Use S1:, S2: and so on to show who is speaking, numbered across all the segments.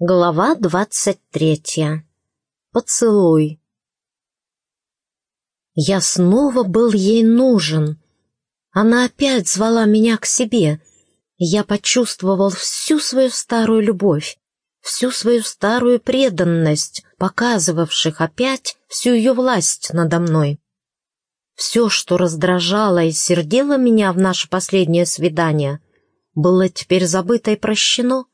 S1: Глава двадцать третья. Поцелуй. Я снова был ей нужен. Она опять звала меня к себе. Я почувствовал всю свою старую любовь, всю свою старую преданность, показывавших опять всю ее власть надо мной. Все, что раздражало и сердило меня в наше последнее свидание, было теперь забыто и прощено.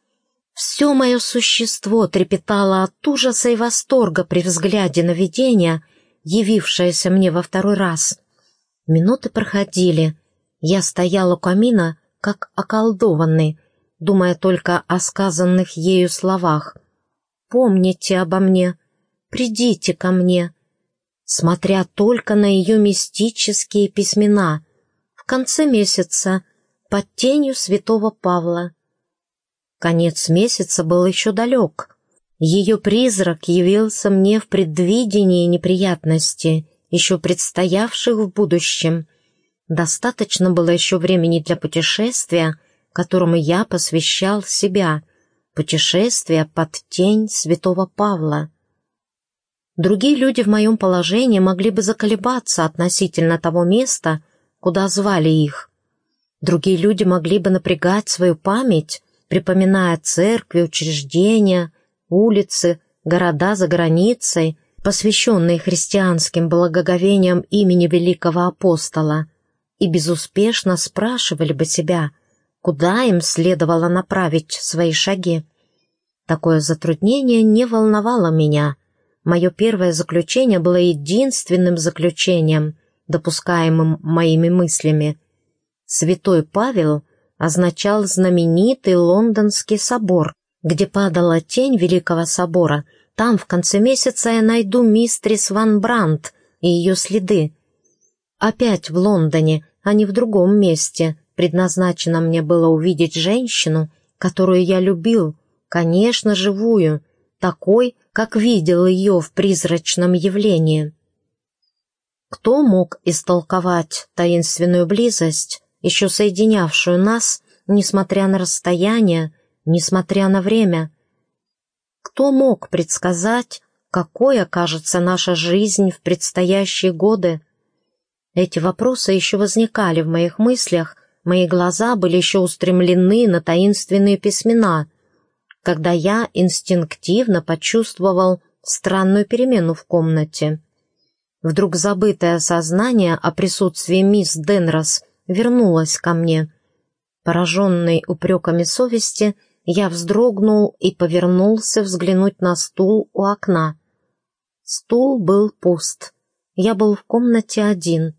S1: Все мое существо трепетало от ужаса и восторга при взгляде на видение, явившееся мне во второй раз. Минуты проходили. Я стоял у камина, как околдованный, думая только о сказанных ею словах. «Помните обо мне, придите ко мне», смотря только на ее мистические письмена в конце месяца под тенью святого Павла. Конец месяца был еще далек. Ее призрак явился мне в предвидении неприятности, еще предстоявших в будущем. Достаточно было еще времени для путешествия, которому я посвящал себя, путешествия под тень святого Павла. Другие люди в моем положении могли бы заколебаться относительно того места, куда звали их. Другие люди могли бы напрягать свою память, припоминая церкви, учреждения, улицы, города за границей, посвященные христианским благоговениям имени великого апостола, и безуспешно спрашивали бы себя, куда им следовало направить свои шаги. Такое затруднение не волновало меня — Мое первое заключение было единственным заключением, допускаемым моими мыслями. Святой Павел означал знаменитый лондонский собор, где падала тень Великого собора. Там в конце месяца я найду мистрис Ван Брандт и ее следы. Опять в Лондоне, а не в другом месте, предназначено мне было увидеть женщину, которую я любил, конечно, живую, такой, как видел ее в призрачном явлении. Кто мог истолковать таинственную близость, еще соединявшую нас, несмотря на расстояние, несмотря на время? Кто мог предсказать, какой окажется наша жизнь в предстоящие годы? Эти вопросы еще возникали в моих мыслях, мои глаза были еще устремлены на таинственные письмена — когда я инстинктивно почувствовал странную перемену в комнате. Вдруг забытое сознание о присутствии мисс Денрос вернулось ко мне. Пораженный упреками совести, я вздрогнул и повернулся взглянуть на стул у окна. Стул был пуст. Я был в комнате один.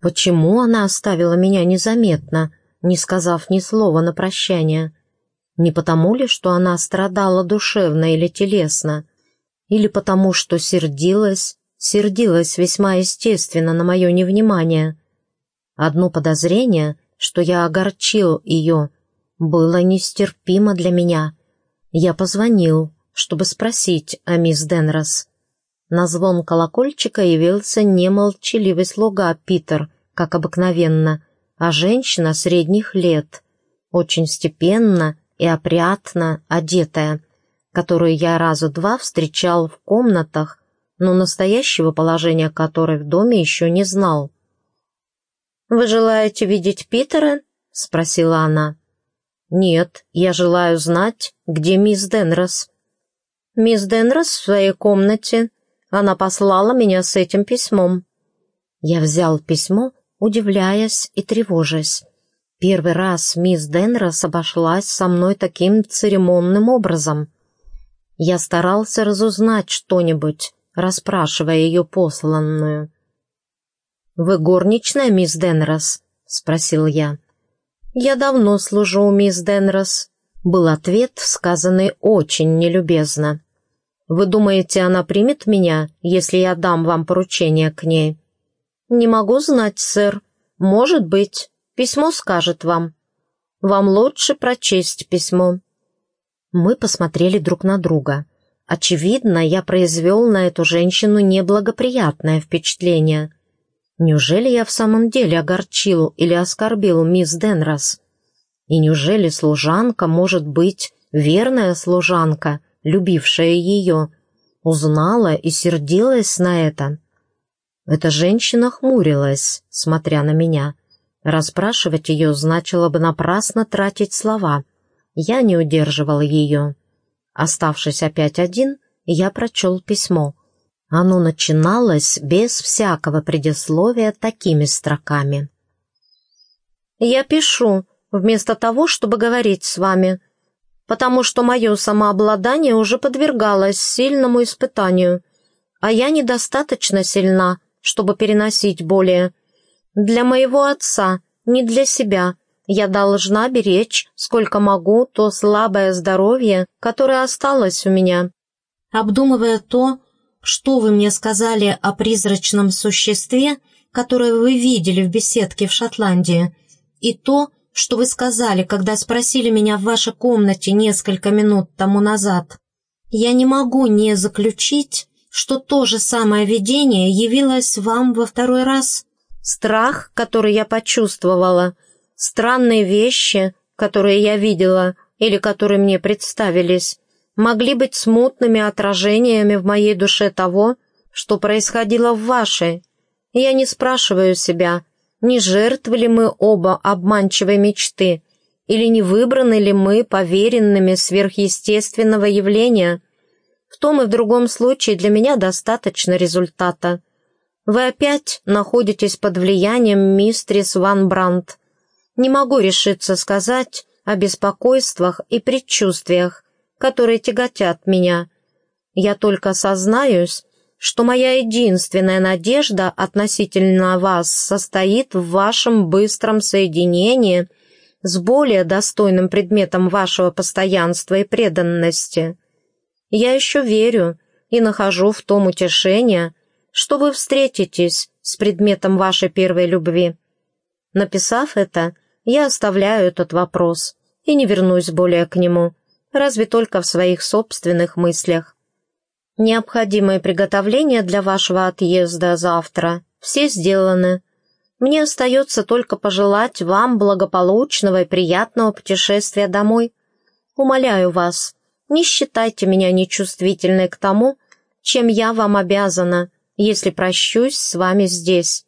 S1: Почему она оставила меня незаметно, не сказав ни слова на прощание? Не потому ли, что она страдала душевно или телесно, или потому, что сердилась, сердилась весьма естественно на мое невнимание. Одно подозрение, что я огорчил ее, было нестерпимо для меня. Я позвонил, чтобы спросить о мисс Денрос. На звон колокольчика явился немолчаливый слуга Питер, как обыкновенно, а женщина средних лет, очень степенно и опрятно одетая, которую я раза два встречал в комнатах, но настоящего положения которой в доме еще не знал. «Вы желаете видеть Питера?» — спросила она. «Нет, я желаю знать, где мисс Денрос». «Мисс Денрос в своей комнате. Она послала меня с этим письмом». Я взял письмо, удивляясь и тревожась. Первый раз мисс Денрос обошлась со мной таким церемонным образом. Я старался разузнать что-нибудь, расспрашивая ее посланную. «Вы горничная, мисс Денрос?» — спросил я. «Я давно служу у мисс Денрос», — был ответ, сказанный очень нелюбезно. «Вы думаете, она примет меня, если я дам вам поручение к ней?» «Не могу знать, сэр. Может быть». Письмо скажет вам. Вам лучше прочесть письмо». Мы посмотрели друг на друга. Очевидно, я произвел на эту женщину неблагоприятное впечатление. Неужели я в самом деле огорчил или оскорбил мисс Денрос? И неужели служанка может быть верная служанка, любившая ее, узнала и сердилась на это. Эта женщина хмурилась, смотря на меня. Расспрашивать ее значило бы напрасно тратить слова. Я не удерживал ее. Оставшись опять один, я прочел письмо. Оно начиналось без всякого предисловия такими строками. «Я пишу, вместо того, чтобы говорить с вами, потому что мое самообладание уже подвергалось сильному испытанию, а я недостаточно сильна, чтобы переносить более. Для моего отца, не для себя, я должна беречь, сколько могу, то слабое здоровье, которое осталось у меня. Обдумывая то, что вы мне сказали о призрачном существе, которое вы видели в беседке в Шотландии, и то, что вы сказали, когда спросили меня в вашей комнате несколько минут тому назад, я не могу не заключить, что то же самое видение явилось вам во второй раз. Страх, который я почувствовала, странные вещи, которые я видела или которые мне представились, могли быть смутными отражениями в моей душе того, что происходило в вашей. Я не спрашиваю себя, не жертвы ли мы оба обманчивой мечты, или не выбраны ли мы поверенными сверхъестественного явления. В том и в другом случае для меня достаточно результата. Вы опять находитесь под влиянием мистрис Ван Брандт. Не могу решиться сказать о беспокойствах и предчувствиях, которые тяготят меня. Я только сознаюсь, что моя единственная надежда относительно вас состоит в вашем быстром соединении с более достойным предметом вашего постоянства и преданности. Я еще верю и нахожу в том утешение, что вы встретитесь с предметом вашей первой любви. Написав это, я оставляю этот вопрос и не вернусь более к нему, разве только в своих собственных мыслях. Необходимые приготовления для вашего отъезда завтра все сделаны. Мне остается только пожелать вам благополучного и приятного путешествия домой. Умоляю вас, не считайте меня нечувствительной к тому, чем я вам обязана, если прощусь с вами здесь.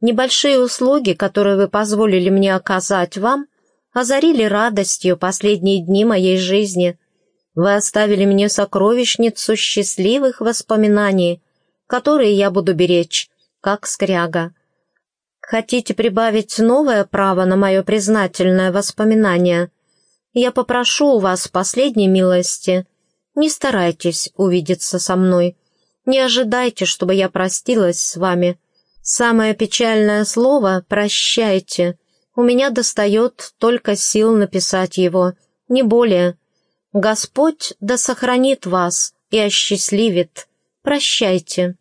S1: Небольшие услуги, которые вы позволили мне оказать вам, озарили радостью последние дни моей жизни — вы оставили мне сокровищницу счастливых воспоминаний, которые я буду беречь, как скряга. Хотите прибавить новое право на мое признательное воспоминание? Я попрошу у вас последней милости. Не старайтесь увидеться со мной. Не ожидайте, чтобы я простилась с вами. Самое печальное слово «прощайте» у меня достает только сил написать его, не более — Господь да сохранит вас и осчастливит. Прощайте.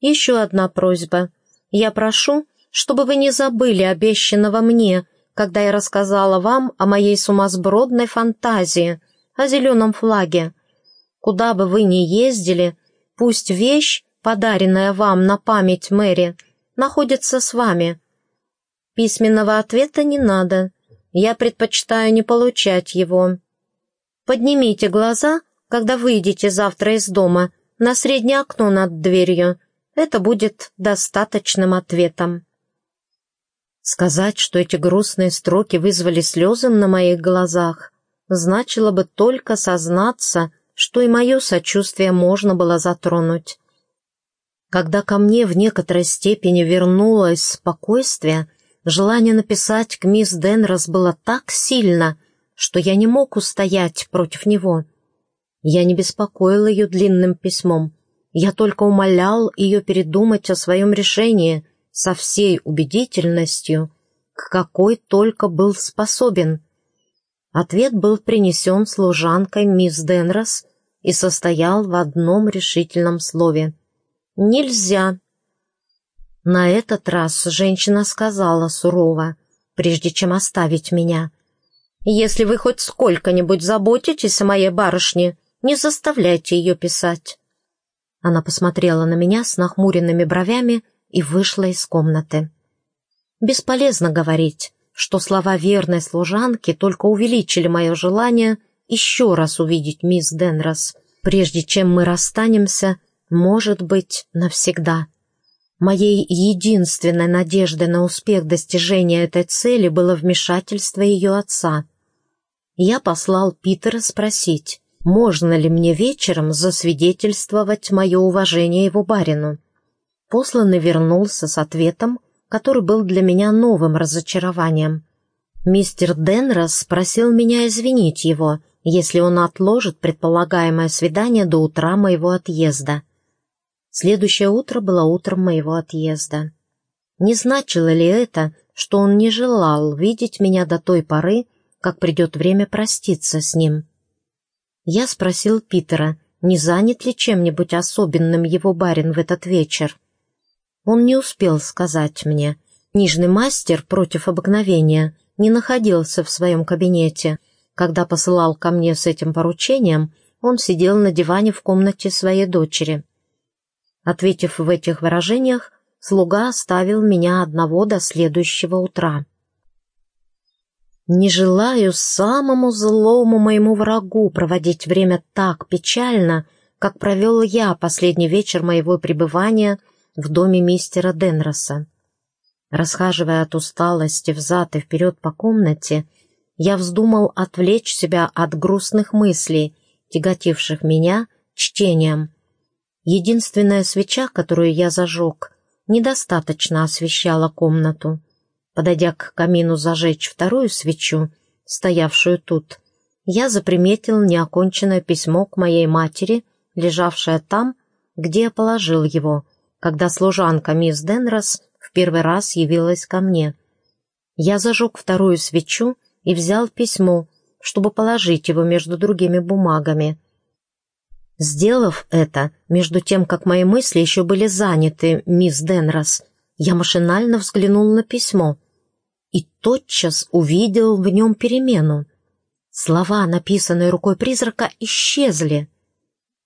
S1: Еще одна просьба. Я прошу, чтобы вы не забыли обещанного мне, когда я рассказала вам о моей сумасбродной фантазии, о зеленом флаге. Куда бы вы ни ездили, пусть вещь, подаренная вам на память Мэри, находится с вами. Письменного ответа не надо. Я предпочитаю не получать его. Поднимите глаза, когда выйдете завтра из дома, на среднее окно над дверью. Это будет достаточным ответом. Сказать, что эти грустные строки вызвали слезы на моих глазах, значило бы только сознаться, что и мое сочувствие можно было затронуть. Когда ко мне в некоторой степени вернулось спокойствие, желание написать к мисс Денрос было так сильно — что я не мог устоять против него. Я не беспокоил ее длинным письмом. Я только умолял ее передумать о своем решении со всей убедительностью, к какой только был способен. Ответ был принесен служанкой мисс Денрос и состоял в одном решительном слове. «Нельзя». На этот раз женщина сказала сурово, прежде чем оставить меня — если вы хоть сколько-нибудь заботитесь о моей барышне, не заставляйте ее писать». Она посмотрела на меня с нахмуренными бровями и вышла из комнаты. Бесполезно говорить, что слова верной служанки только увеличили мое желание еще раз увидеть мисс Денрос, прежде чем мы расстанемся, может быть, навсегда. Моей единственной надеждой на успех достижения этой цели было вмешательство ее отца. Я послал Питера спросить, можно ли мне вечером засвидетельствовать мое уважение его барину. Посланный вернулся с ответом, который был для меня новым разочарованием. Мистер Денрос просил меня извинить его, если он отложит предполагаемое свидание до утра моего отъезда. Следующее утро было утром моего отъезда. Не значило ли это, что он не желал видеть меня до той поры, как придет время проститься с ним? Я спросил Питера, не занят ли чем-нибудь особенным его барин в этот вечер. Он не успел сказать мне. Нижний мастер против обыкновения не находился в своем кабинете. Когда посылал ко мне с этим поручением, он сидел на диване в комнате своей дочери. Ответив в этих выражениях, слуга оставил меня одного до следующего утра. Не желаю самому злому моему врагу проводить время так печально, как провел я последний вечер моего пребывания в доме мистера Денроса. Расхаживая от усталости взад и вперед по комнате, я вздумал отвлечь себя от грустных мыслей, тяготивших меня чтением. Единственная свеча, которую я зажег, недостаточно освещала комнату. Подойдя к камину зажечь вторую свечу, стоявшую тут, я заприметил неоконченное письмо к моей матери, лежавшее там, где я положил его, когда служанка мисс Денрос в первый раз явилась ко мне. Я зажег вторую свечу и взял письмо, чтобы положить его между другими бумагами. Сделав это, между тем, как мои мысли еще были заняты, мисс Денрос, я машинально взглянул на письмо и тотчас увидел в нем перемену. Слова, написанные рукой призрака, исчезли.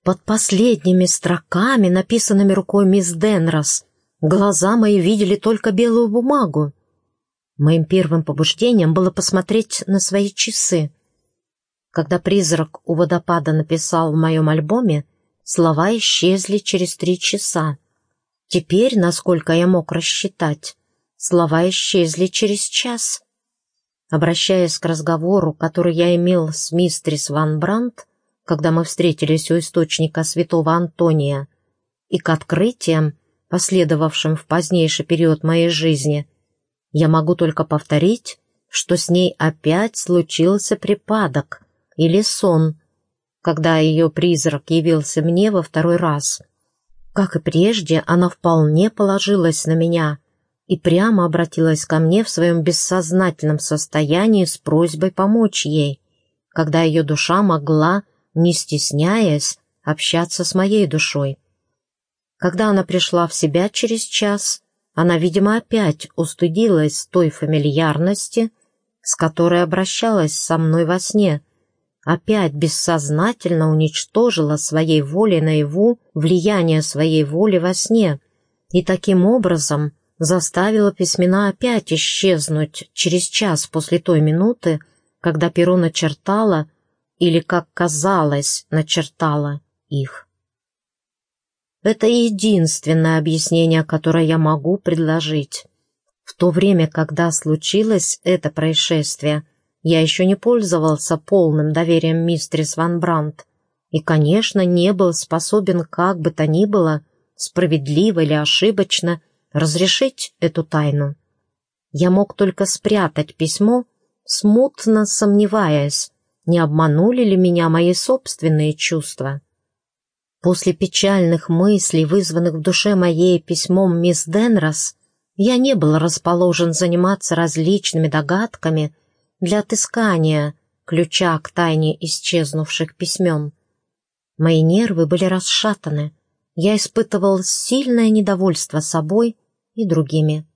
S1: Под последними строками, написанными рукой мисс Денрос, глаза мои видели только белую бумагу. Моим первым побуждением было посмотреть на свои часы. Когда призрак у водопада написал в моем альбоме, слова исчезли через три часа. Теперь, насколько я мог рассчитать, слова исчезли через час. Обращаясь к разговору, который я имел с мистрис Ван Брандт, когда мы встретились у источника святого Антония, и к открытиям, последовавшим в позднейший период моей жизни, я могу только повторить, что с ней опять случился припадок или сон, когда ее призрак явился мне во второй раз — как и прежде, она вполне положилась на меня и прямо обратилась ко мне в своем бессознательном состоянии с просьбой помочь ей, когда ее душа могла, не стесняясь, общаться с моей душой. Когда она пришла в себя через час, она, видимо, опять устыдилась той фамильярности, с которой обращалась со мной во сне — опять бессознательно уничтожила своей волей наяву влияние своей воли во сне и таким образом заставила письмена опять исчезнуть через час после той минуты, когда перо начертало или, как казалось, начертало их. Это единственное объяснение, которое я могу предложить. В то время, когда случилось это происшествие, я еще не пользовался полным доверием мистерис Ван Брандт и, конечно, не был способен как бы то ни было, справедливо или ошибочно, разрешить эту тайну. Я мог только спрятать письмо, смутно сомневаясь, не обманули ли меня мои собственные чувства. После печальных мыслей, вызванных в душе моей письмом мисс Денрос, я не был расположен заниматься различными догадками для отыскания ключа к тайне исчезнувших письмен. Мои нервы были расшатаны, я испытывал сильное недовольство собой и другими.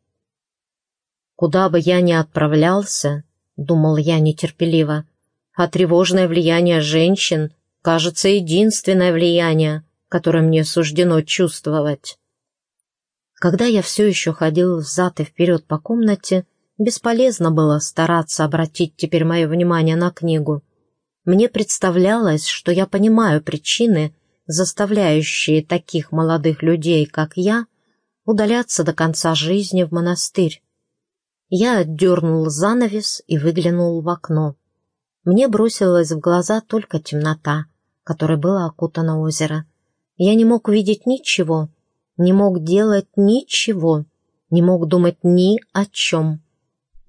S1: «Куда бы я ни отправлялся», — думал я нетерпеливо, «а тревожное влияние женщин, кажется, единственное влияние, которое мне суждено чувствовать». Когда я все еще ходил взад и вперед по комнате, Бесполезно было стараться обратить теперь мое внимание на книгу. мне представлялось, что я понимаю причины, заставляющие таких молодых людей, как я, удаляться до конца жизни в монастырь. Я отдернул занавес и выглянул в окно. Мне бросилась в глаза только темнота, которой было окутано озеро. Я не мог увидеть ничего, не мог делать ничего, не мог думать ни о чем.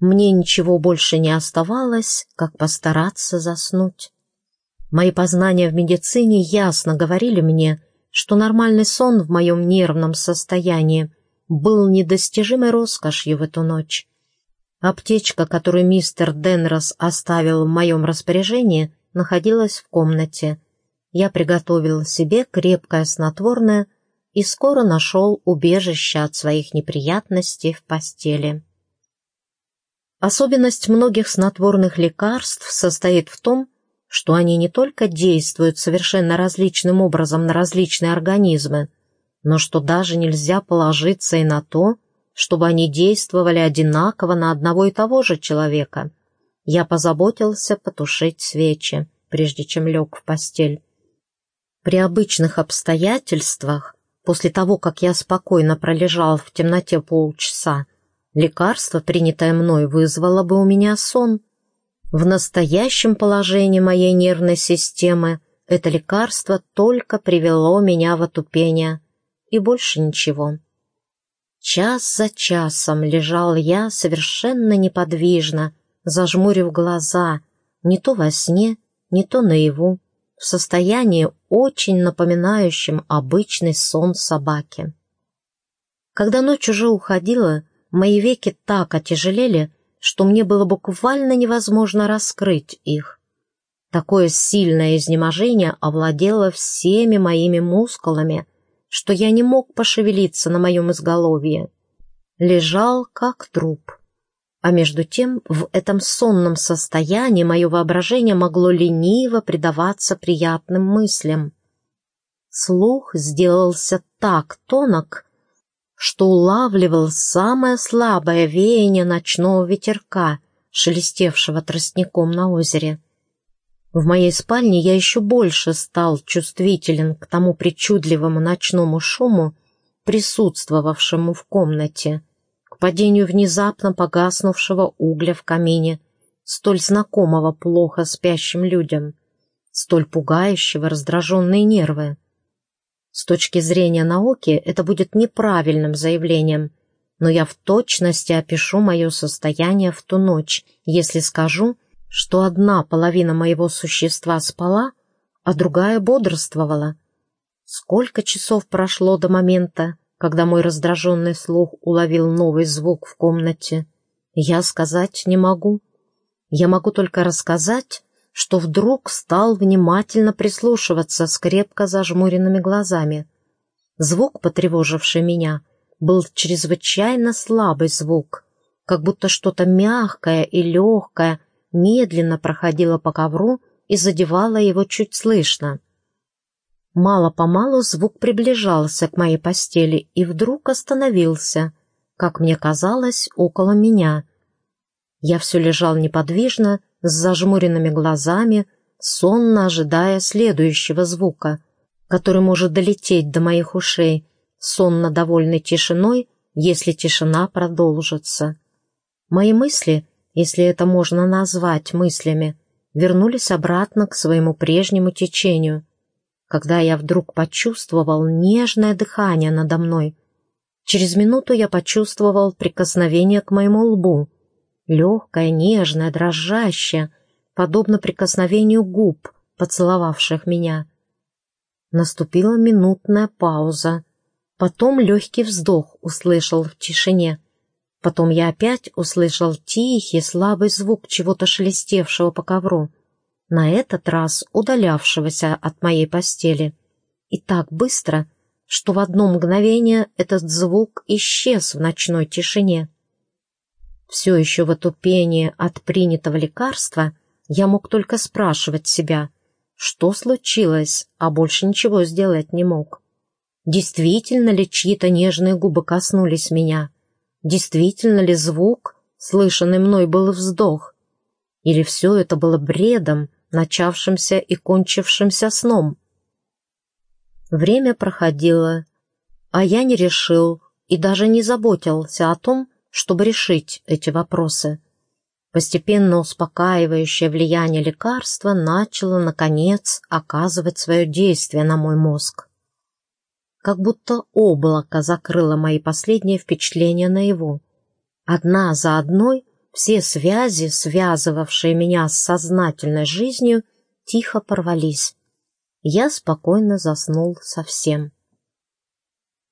S1: Мне ничего больше не оставалось, как постараться заснуть. Мои познания в медицине ясно говорили мне, что нормальный сон в моем нервном состоянии был недостижимой роскошью в эту ночь. Аптечка, которую мистер Денрос оставил в моем распоряжении, находилась в комнате. Я приготовил себе крепкое снотворное и скоро нашел убежище от своих неприятностей в постели. Особенность многих снотворных лекарств состоит в том, что они не только действуют совершенно различным образом на различные организмы, но что даже нельзя положиться и на то, чтобы они действовали одинаково на одного и того же человека. Я позаботился потушить свечи, прежде чем лег в постель. При обычных обстоятельствах, после того, как я спокойно пролежал в темноте полчаса, лекарство, принятое мной, вызвало бы у меня сон. В настоящем положении моей нервной системы это лекарство только привело меня в отупение, и больше ничего. Час за часом лежал я совершенно неподвижно, зажмурив глаза, не то во сне, не то наяву, в состоянии очень напоминающем обычный сон собаки. Когда ночь уже уходила, мои веки так отяжелели, что мне было буквально невозможно раскрыть их. Такое сильное изнеможение овладело всеми моими мускулами, что я не мог пошевелиться на моем изголовье. Лежал как труп. А между тем в этом сонном состоянии мое воображение могло лениво предаваться приятным мыслям. Слух сделался так тонок, что улавливал самое слабое веяние ночного ветерка, шелестевшего тростником на озере. В моей спальне я еще больше стал чувствителен к тому причудливому ночному шуму, присутствовавшему в комнате, к падению внезапно погаснувшего угля в камине, столь знакомого плохо спящим людям, столь пугающего раздраженные нервы. С точки зрения науки это будет неправильным заявлением, но я в точности опишу мое состояние в ту ночь, если скажу, что одна половина моего существа спала, а другая бодрствовала. Сколько часов прошло до момента, когда мой раздраженный слух уловил новый звук в комнате, я сказать не могу. Я могу только рассказать, что вдруг стал внимательно прислушиваться с крепко зажмуренными глазами. Звук, потревоживший меня, был чрезвычайно слабый звук, как будто что-то мягкое и легкое медленно проходила по ковру и задевала его чуть слышно. Мало-помалу звук приближался к моей постели и вдруг остановился, как мне казалось, около меня. Я все лежал неподвижно, с зажмуренными глазами, сонно ожидая следующего звука, который может долететь до моих ушей, сонно довольной тишиной, если тишина продолжится. Мои мысли если это можно назвать мыслями, вернулись обратно к своему прежнему течению, когда я вдруг почувствовал нежное дыхание надо мной. Через минуту я почувствовал прикосновение к моему лбу, легкое, нежное, дрожащее, подобно прикосновению губ, поцеловавших меня. Наступила минутная пауза. Потом легкий вздох услышал в тишине — Потом я опять услышал тихий, слабый звук чего-то шелестевшего по ковру, на этот раз удалявшегося от моей постели. И так быстро, что в одно мгновение этот звук исчез в ночной тишине. Все еще в отупении от принятого лекарства я мог только спрашивать себя, что случилось, а больше ничего сделать не мог. Действительно ли чьи-то нежные губы коснулись меня — Действительно ли звук, слышанный мной, был вздох? Или все это было бредом, начавшимся и кончившимся сном. Время проходило, а я не решил и даже не заботился о том, чтобы решить эти вопросы. Постепенно успокаивающее влияние лекарства начало, наконец, оказывать свое действие на мой мозг. Как будто облако закрыло мои последние впечатления на его. Одна за одной все связи, связывавшие меня с сознательной жизнью, тихо порвались. Я спокойно заснул совсем.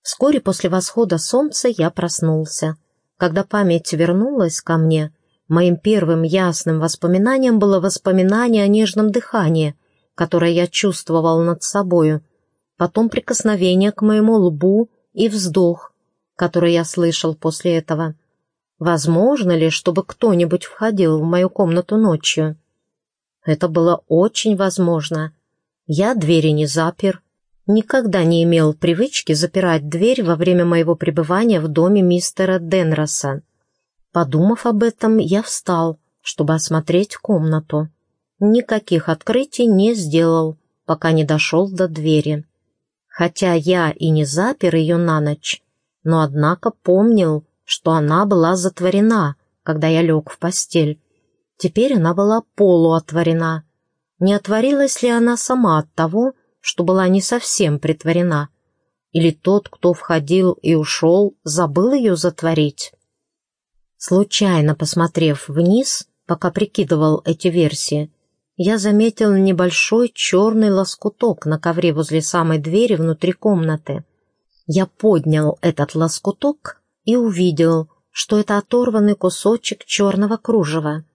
S1: Вскоре после восхода солнца я проснулся. Когда память вернулась ко мне, моим первым ясным воспоминанием было воспоминание о нежном дыхании, которое я чувствовал над собою, потом прикосновение к моему лбу и вздох, который я слышал после этого. Возможно ли, чтобы кто-нибудь входил в мою комнату ночью? Это было очень возможно. Я двери не запер, никогда не имел привычки запирать дверь во время моего пребывания в доме мистера Денроса. Подумав об этом, я встал, чтобы осмотреть комнату. Никаких открытий не сделал, пока не дошел до двери. Хотя я и не запер ее на ночь, но однако помнил, что она была затворена, когда я лег в постель. Теперь она была полуотворена. Не отворилась ли она сама от того, что была не совсем притворена? Или тот, кто входил и ушел, забыл ее затворить? Случайно посмотрев вниз, пока прикидывал эти версии, я заметил небольшой черный лоскуток на ковре возле самой двери внутри комнаты. Я поднял этот лоскуток и увидел, что это оторванный кусочек черного кружева.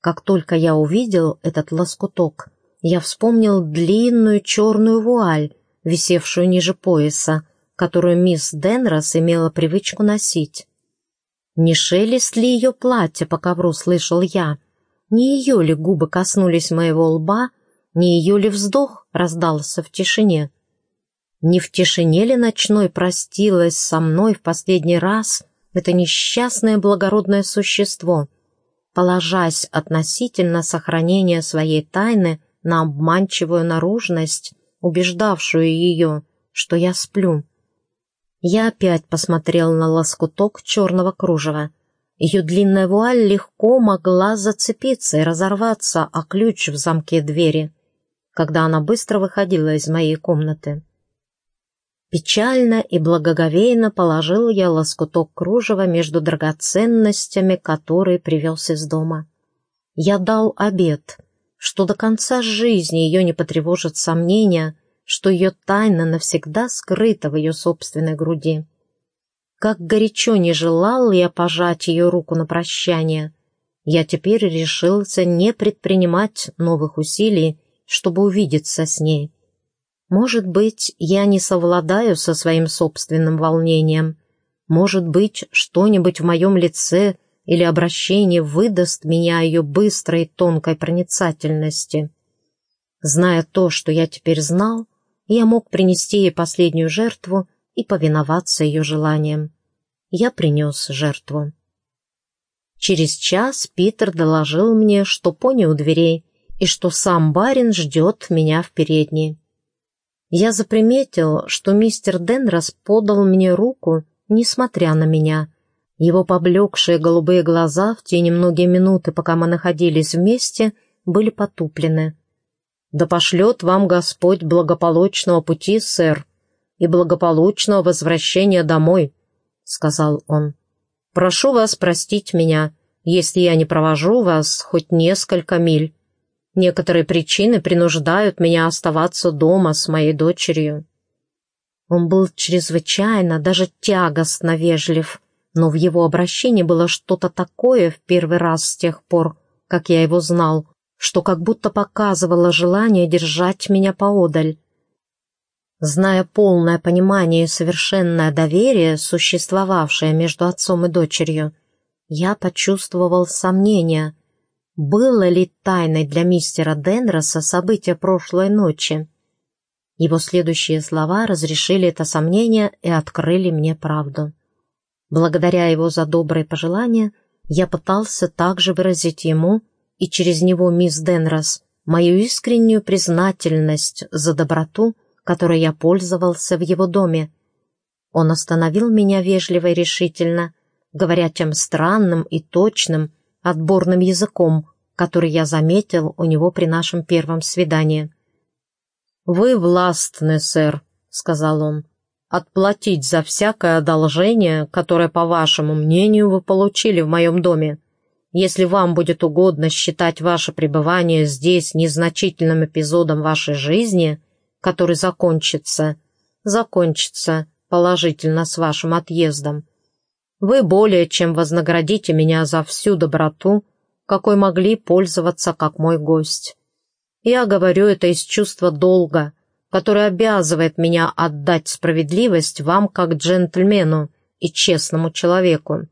S1: Как только я увидел этот лоскуток, я вспомнил длинную черную вуаль, висевшую ниже пояса, которую мисс Денрос имела привычку носить. Не шелест ли ее платье по ковру слышал я? Не ее ли губы коснулись моего лба? Не ее ли вздох раздался в тишине? Не в тишине ли ночной простилась со мной в последний раз это несчастное благородное существо, положась относительно сохранения своей тайны на обманчивую наружность, убеждавшую ее, что я сплю. Я опять посмотрел на лоскуток черного кружева. Ее длинная вуаль легко могла зацепиться и разорваться о ключ в замке двери, когда она быстро выходила из моей комнаты. Печально и благоговейно положил я лоскуток кружева между драгоценностями, которые привез из дома. Я дал обет, что до конца жизни ее не потревожит сомнения, что ее тайна навсегда скрыта в ее собственной груди. Как горячо не желал я пожать ее руку на прощание, я теперь решился не предпринимать новых усилий, чтобы увидеться с ней. Может быть, я не совладаю со своим собственным волнением. Может быть, что-нибудь в моем лице или обращении выдаст меня ее быстрой тонкой проницательности. Зная то, что я теперь знал, я мог принести ей последнюю жертву и повиноваться ее желаниям. Я принес жертву. Через час Питер доложил мне, что пони у дверей и что сам барин ждет меня в передней. Я заприметил, что мистер Денрос подал мне руку, несмотря на меня. Его поблекшие голубые глаза в те немногие минуты, пока мы находились вместе, были потуплены. «Да пошлет вам Господь благополучного пути, сэр, и благополучного возвращения домой», — сказал он. «Прошу вас простить меня, если я не провожу вас хоть несколько миль. Некоторые причины принуждают меня оставаться дома с моей дочерью». Он был чрезвычайно, даже тягостно вежлив, но в его обращении было что-то такое в первый раз с тех пор, как я его знал, что как будто показывало желание держать меня поодаль. Зная полное понимание и совершенное доверие, существовавшее между отцом и дочерью, я почувствовал сомнение, было ли тайной для мистера Денроса событие прошлой ночи. Его следующие слова разрешили это сомнение и открыли мне правду. Благодаря его за добрые пожелания, я пытался также выразить ему, и через него мисс Денрос мою искреннюю признательность за доброту, которой я пользовался в его доме. Он остановил меня вежливо и решительно, говоря тем странным и точным, отборным языком, который я заметил у него при нашем первом свидании. «Вы властны, сэр», — сказал он, — «отплатить за всякое одолжение, которое, по вашему мнению, вы получили в моем доме. Если вам будет угодно считать ваше пребывание здесь незначительным эпизодом вашей жизни, который закончится, закончится положительно с вашим отъездом, вы более чем вознаградите меня за всю доброту, какой могли пользоваться как мой гость. Я говорю это из чувства долга, которое обязывает меня отдать справедливость вам как джентльмену и честному человеку.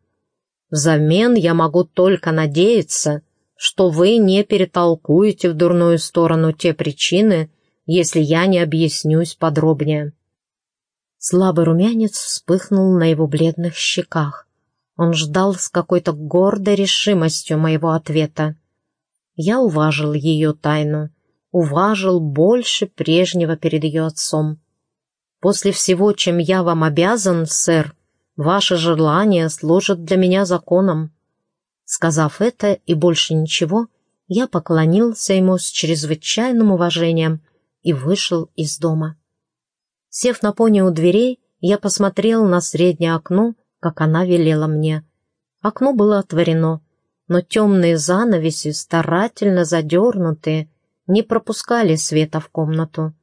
S1: Взамен я могу только надеяться, что вы не перетолкуете в дурную сторону те причины, если я не объяснюсь подробнее». Слабый румянец вспыхнул на его бледных щеках. Он ждал с какой-то гордой решимостью моего ответа. Я уважил ее тайну, уважил больше прежнего перед ее отцом. «После всего, чем я вам обязан, сэр, Ваше желание служит для меня законом». Сказав это и больше ничего, я поклонился ему с чрезвычайным уважением и вышел из дома. Сев на пони у дверей, я посмотрел на среднее окно, как она велела мне. Окно было отворено, но темные занавеси, старательно задернутые, не пропускали света в комнату.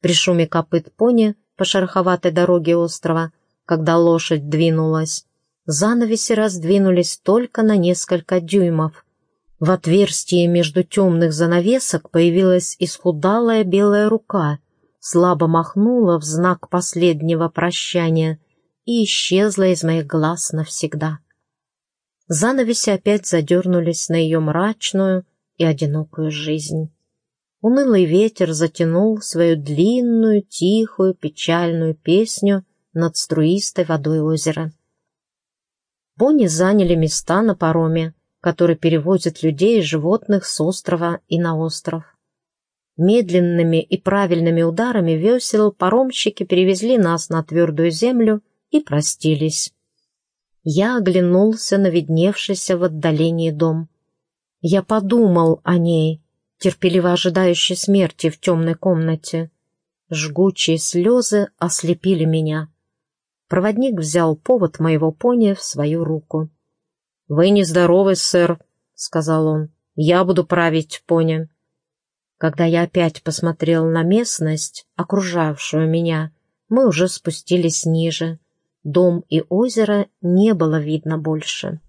S1: При шуме копыт пони по шероховатой дороге острова когда лошадь двинулась. Занавеси раздвинулись только на несколько дюймов. В отверстии между темных занавесок появилась исхудалая белая рука, слабо махнула в знак последнего прощания и исчезла из моих глаз навсегда. Занавеси опять задернулись на ее мрачную и одинокую жизнь. Унылый ветер затянул свою длинную, тихую, печальную песню над струистой водой озера. Пони заняли места на пароме, который перевозит людей и животных с острова и на остров. Медленными и правильными ударами весел паромщики перевезли нас на твердую землю и простились. Я оглянулся на видневшийся в отдалении дом. Я подумал о ней, терпеливо ожидающей смерти в темной комнате. Жгучие слезы ослепили меня. Проводник взял повод моего пони в свою руку. «Вы нездоровы, сэр», — сказал он. «Я буду править пони». Когда я опять посмотрел на местность, окружавшую меня, мы уже спустились ниже. Дом и озеро не было видно больше.